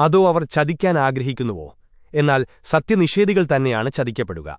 അതോ അവർ ചതിക്കാൻ ആഗ്രഹിക്കുന്നുവോ? എന്നാൽ സത്യനിഷേധികൾ തന്നെയാണ് ചതിക്കപ്പെടുക.